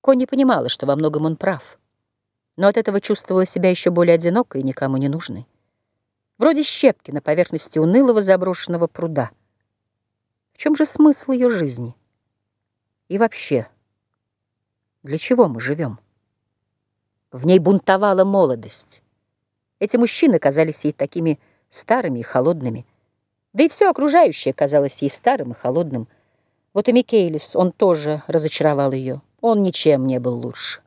Конни понимала, что во многом он прав, но от этого чувствовала себя еще более одинокой и никому не нужной. Вроде щепки на поверхности унылого заброшенного пруда. В чем же смысл ее жизни? И вообще, для чего мы живем? В ней бунтовала молодость. Эти мужчины казались ей такими старыми и холодными. Да и все окружающее казалось ей старым и холодным. Вот и Микейлис, он тоже разочаровал ее. Он ничем не был лучше.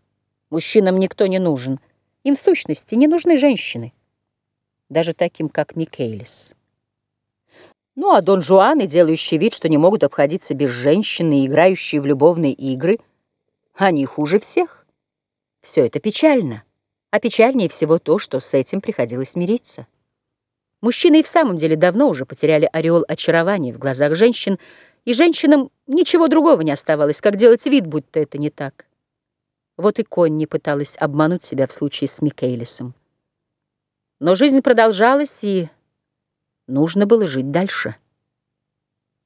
Мужчинам никто не нужен. Им в сущности не нужны женщины. Даже таким, как Микейлис. Ну, а Дон Жуаны, делающие вид, что не могут обходиться без женщины, играющие в любовные игры, они хуже всех. Все это печально. А печальнее всего то, что с этим приходилось мириться. Мужчины и в самом деле давно уже потеряли ореол очарования в глазах женщин, и женщинам ничего другого не оставалось, как делать вид, будто это не так. Вот и Конни пыталась обмануть себя в случае с Микейлисом. Но жизнь продолжалась, и нужно было жить дальше.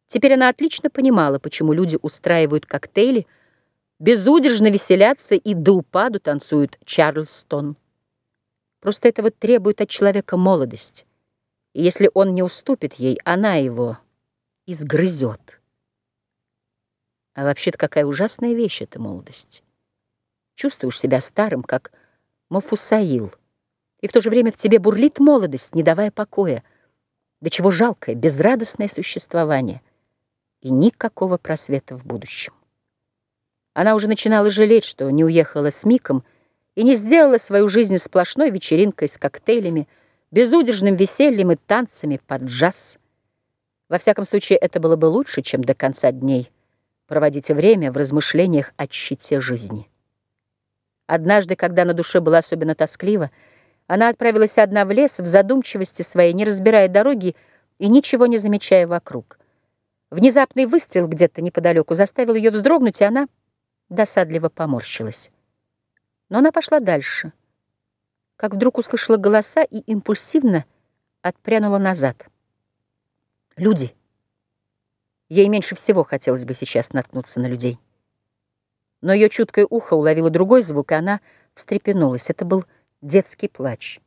Теперь она отлично понимала, почему люди устраивают коктейли, безудержно веселятся и до упаду танцуют Чарльстон. Просто этого требует от человека молодость. И если он не уступит ей, она его изгрызет. А вообще-то какая ужасная вещь эта молодость. Чувствуешь себя старым, как Мафусаил, и в то же время в тебе бурлит молодость, не давая покоя. До чего жалкое, безрадостное существование и никакого просвета в будущем. Она уже начинала жалеть, что не уехала с Миком и не сделала свою жизнь сплошной вечеринкой с коктейлями, безудержным весельем и танцами под джаз. Во всяком случае, это было бы лучше, чем до конца дней проводить время в размышлениях о щите жизни. Однажды, когда на душе было особенно тоскливо, она отправилась одна в лес в задумчивости своей, не разбирая дороги и ничего не замечая вокруг. Внезапный выстрел где-то неподалеку заставил ее вздрогнуть, и она досадливо поморщилась. Но она пошла дальше, как вдруг услышала голоса и импульсивно отпрянула назад. Люди. Ей меньше всего хотелось бы сейчас наткнуться на людей. Но ее чуткое ухо уловило другой звук, и она встрепенулась. Это был детский плач.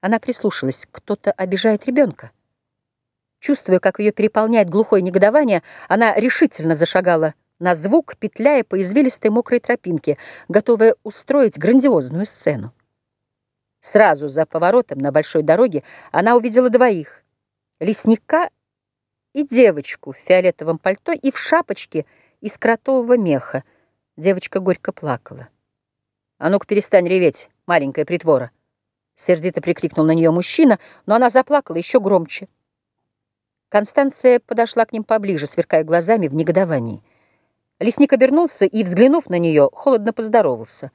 Она прислушалась. Кто-то обижает ребенка. Чувствуя, как ее переполняет глухое негодование, она решительно зашагала на звук, петляя по извилистой мокрой тропинке, готовая устроить грандиозную сцену. Сразу за поворотом на большой дороге она увидела двоих — лесника и девочку в фиолетовом пальто и в шапочке из кротового меха — Девочка горько плакала. «А ну-ка перестань реветь, маленькая притвора!» Сердито прикрикнул на нее мужчина, но она заплакала еще громче. Констанция подошла к ним поближе, сверкая глазами в негодовании. Лесник обернулся и, взглянув на нее, холодно поздоровался.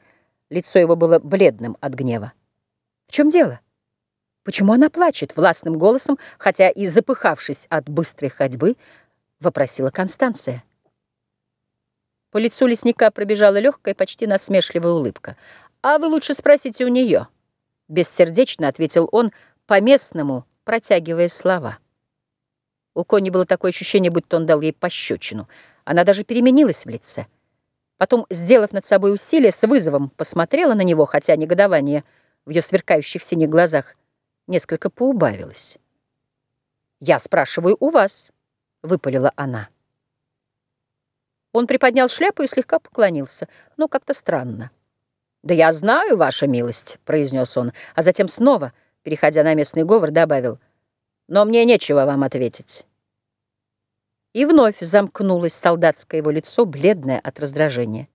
Лицо его было бледным от гнева. «В чем дело? Почему она плачет?» Властным голосом, хотя и запыхавшись от быстрой ходьбы, вопросила Констанция. По лицу лесника пробежала легкая, почти насмешливая улыбка. «А вы лучше спросите у нее», — бессердечно ответил он, по-местному протягивая слова. У Кони было такое ощущение, будто он дал ей пощечину. Она даже переменилась в лице. Потом, сделав над собой усилие, с вызовом посмотрела на него, хотя негодование в ее сверкающих синих глазах несколько поубавилось. «Я спрашиваю у вас», — выпалила она. Он приподнял шляпу и слегка поклонился, но как-то странно. «Да я знаю, ваша милость», — произнес он, а затем снова, переходя на местный говор, добавил, «но мне нечего вам ответить». И вновь замкнулось солдатское его лицо, бледное от раздражения.